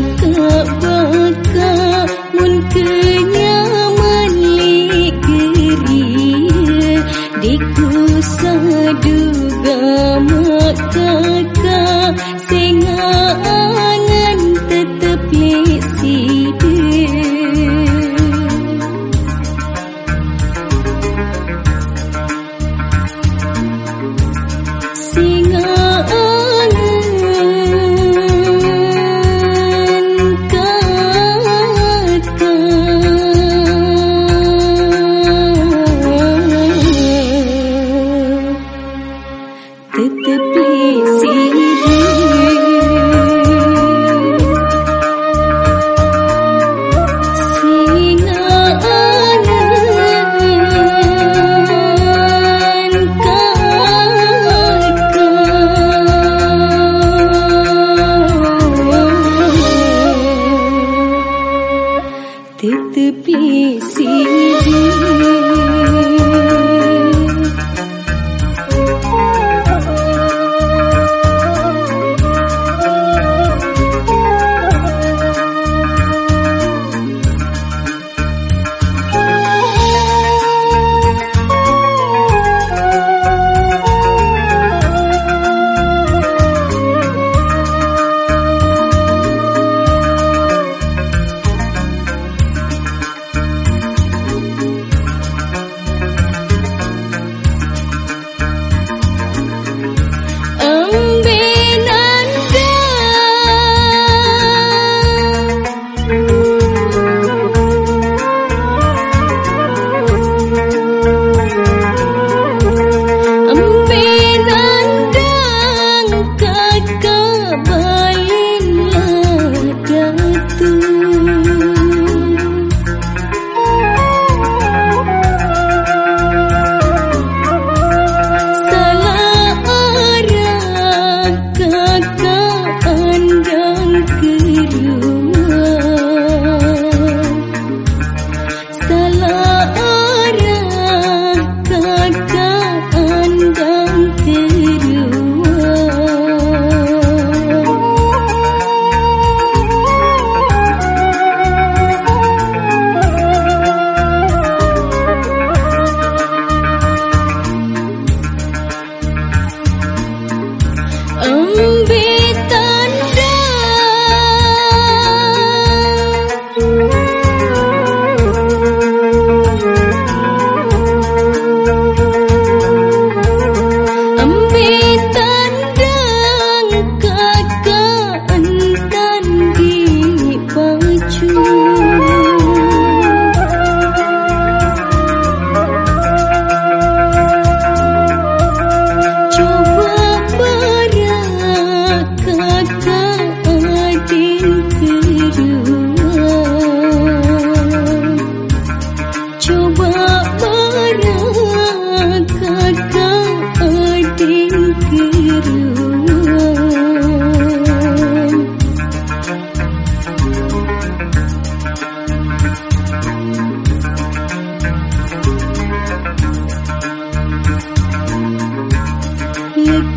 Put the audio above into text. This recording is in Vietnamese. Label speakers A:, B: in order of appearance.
A: cakap